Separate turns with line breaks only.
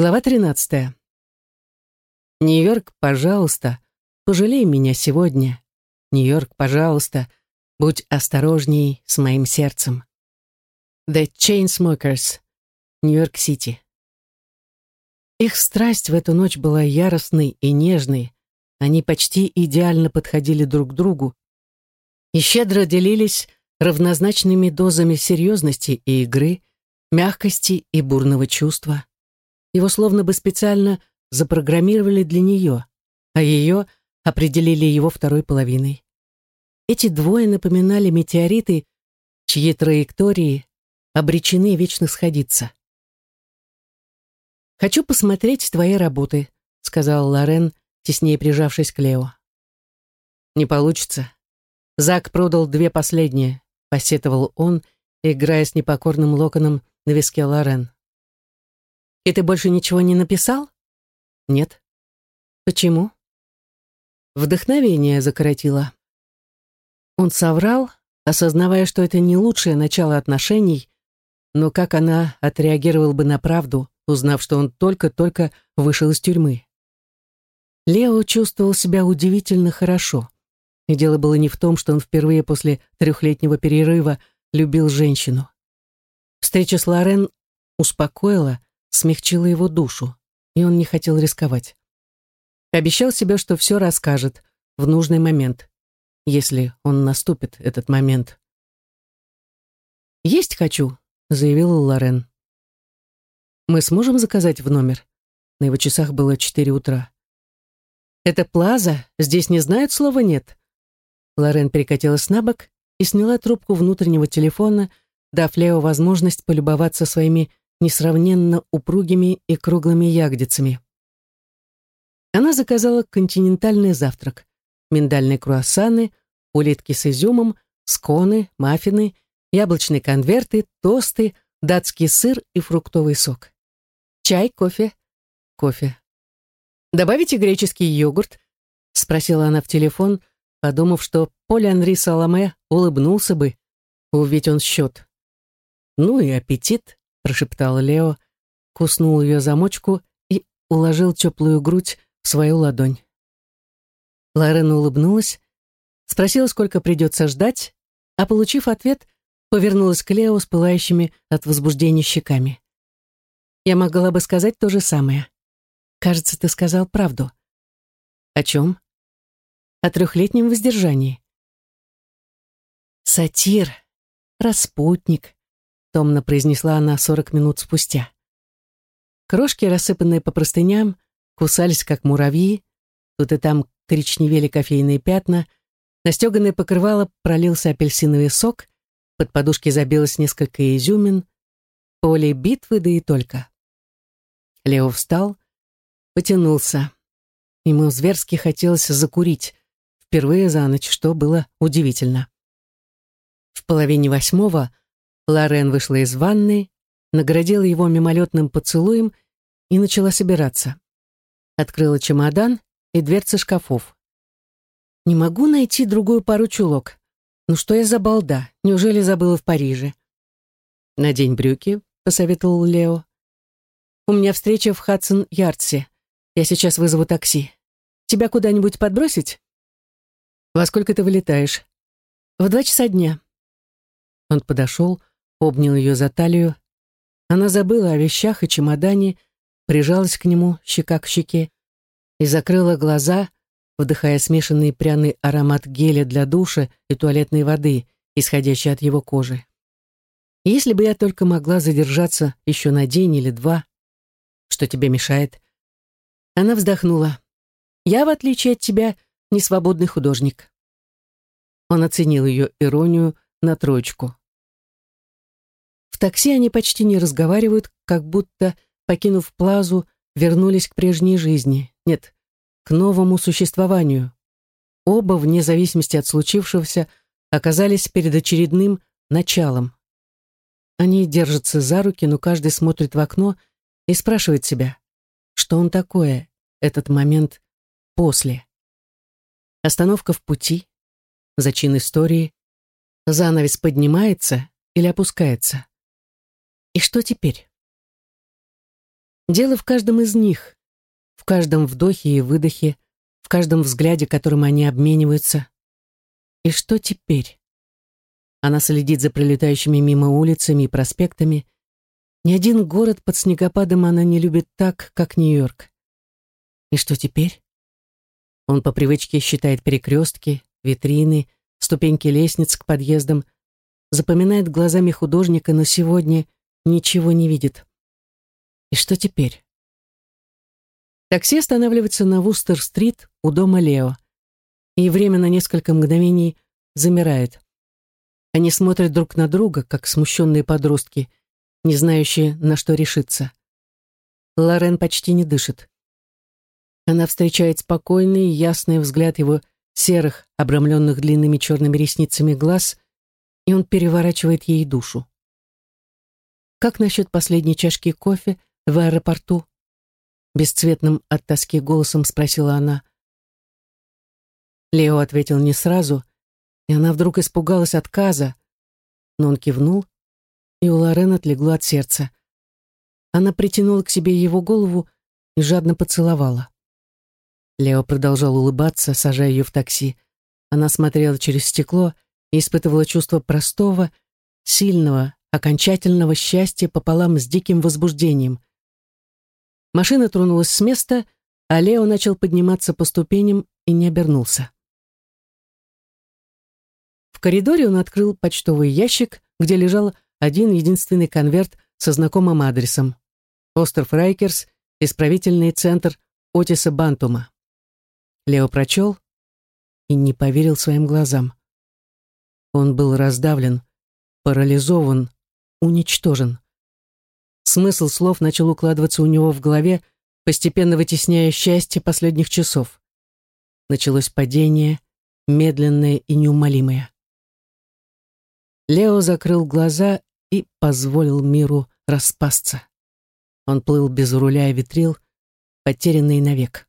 Глава 13. Нью-Йорк, пожалуйста, пожалей меня сегодня. Нью-Йорк, пожалуйста, будь осторожней с моим сердцем. The Chainsmokers, Нью-Йорк-Сити. Их страсть в эту ночь была яростной и нежной. Они почти идеально подходили друг к другу и щедро делились равнозначными дозами серьезности и игры, мягкости и бурного чувства. Его словно бы специально запрограммировали для нее, а ее определили его второй половиной. Эти двое напоминали метеориты, чьи траектории обречены вечно сходиться. «Хочу посмотреть твои работы», — сказал Лорен, теснее прижавшись к Лео. «Не получится. Зак продал две последние», — посетовал он, играя с непокорным локоном на виске Лорен. «И ты больше ничего не написал?» «Нет». «Почему?» Вдохновение закоротило. Он соврал, осознавая, что это не лучшее начало отношений, но как она отреагировала бы на правду, узнав, что он только-только вышел из тюрьмы. Лео чувствовал себя удивительно хорошо. И дело было не в том, что он впервые после трехлетнего перерыва любил женщину. Встреча с Лорен успокоила, смягчила его душу, и он не хотел рисковать. Обещал себе, что все расскажет в нужный момент, если он наступит, этот момент. «Есть хочу», — заявила Лорен. «Мы сможем заказать в номер?» На его часах было четыре утра. «Это Плаза? Здесь не знают слова «нет»?» Лорен перекатилась на бок и сняла трубку внутреннего телефона, дав Лео возможность полюбоваться своими несравненно упругими и круглыми ягодицами. Она заказала континентальный завтрак. Миндальные круассаны, улитки с изюмом, сконы, маффины, яблочные конверты, тосты, датский сыр и фруктовый сок. Чай, кофе? Кофе. «Добавите греческий йогурт?» — спросила она в телефон, подумав, что Поль Анри Саламе улыбнулся бы, увидеть он счет. «Ну и аппетит!» Прошептал Лео, куснул ее замочку и уложил теплую грудь в свою ладонь. Лорен улыбнулась, спросила, сколько придется ждать, а, получив ответ, повернулась к Лео с пылающими от возбуждения щеками. «Я могла бы сказать то же самое. Кажется, ты сказал правду». «О чем?» «О трехлетнем воздержании». «Сатир, распутник», томно произнесла она сорок минут спустя. Крошки, рассыпанные по простыням, кусались, как муравьи, тут и там коричневели кофейные пятна, на стеганое покрывало пролился апельсиновый сок, под подушки забилось несколько изюмин, поле битвы, да и только. Лео встал, потянулся. Ему зверски хотелось закурить, впервые за ночь, что было удивительно. В половине восьмого Лорен вышла из ванной, наградила его мимолетным поцелуем и начала собираться. Открыла чемодан и дверцы шкафов. «Не могу найти другую пару чулок. Ну что я за балда? Неужели забыла в Париже?» «Надень брюки», — посоветовал Лео. «У меня встреча в Хадсон-Ярдсе. Я сейчас вызову такси. Тебя куда-нибудь подбросить?» «Во сколько ты вылетаешь?» «В два часа дня». Он подошел, обнял ее за талию. Она забыла о вещах и чемодане, прижалась к нему, щека к щеке, и закрыла глаза, вдыхая смешанный пряный аромат геля для душа и туалетной воды, исходящей от его кожи. Если бы я только могла задержаться еще на день или два, что тебе мешает? Она вздохнула. Я, в отличие от тебя, не свободный художник. Он оценил ее иронию на троечку. В такси они почти не разговаривают, как будто, покинув плазу, вернулись к прежней жизни. Нет, к новому существованию. Оба, вне зависимости от случившегося, оказались перед очередным началом. Они держатся за руки, но каждый смотрит в окно и спрашивает себя, что он такое, этот момент после. Остановка в пути, зачин истории, занавес поднимается или опускается. И что теперь? Дело в каждом из них, в каждом вдохе и выдохе, в каждом взгляде, которым они обмениваются. И что теперь? Она следит за пролетающими мимо улицами и проспектами. Ни один город под снегопадом она не любит так, как Нью-Йорк. И что теперь? Он по привычке считает перекрестки, витрины, ступеньки лестниц к подъездам, запоминает глазами художника, но сегодня ничего не видит. И что теперь? Такси останавливается на Вустер-стрит у дома Лео, и время на несколько мгновений замирает. Они смотрят друг на друга, как смущенные подростки, не знающие, на что решиться. Лорен почти не дышит. Она встречает спокойный, ясный взгляд его серых, обрамленных длинными черными ресницами глаз, и он переворачивает ей душу. «Как насчет последней чашки кофе в аэропорту?» Бесцветным от тоски голосом спросила она. Лео ответил не сразу, и она вдруг испугалась отказа, но он кивнул, и у Лорен отлегло от сердца. Она притянула к себе его голову и жадно поцеловала. Лео продолжал улыбаться, сажая ее в такси. Она смотрела через стекло и испытывала чувство простого, сильного, окончательного счастья пополам с диким возбуждением. Машина тронулась с места, а Лео начал подниматься по ступеням и не обернулся. В коридоре он открыл почтовый ящик, где лежал один единственный конверт со знакомым адресом. Остров Райкерс, исправительный центр Отиса Бантума. Лео прочел и не поверил своим глазам. Он был раздавлен, парализован, уничтожен. Смысл слов начал укладываться у него в голове, постепенно вытесняя счастье последних часов. Началось падение, медленное и неумолимое. Лео закрыл глаза и позволил миру распасться. Он плыл без руля и ветрил, потерянный навек.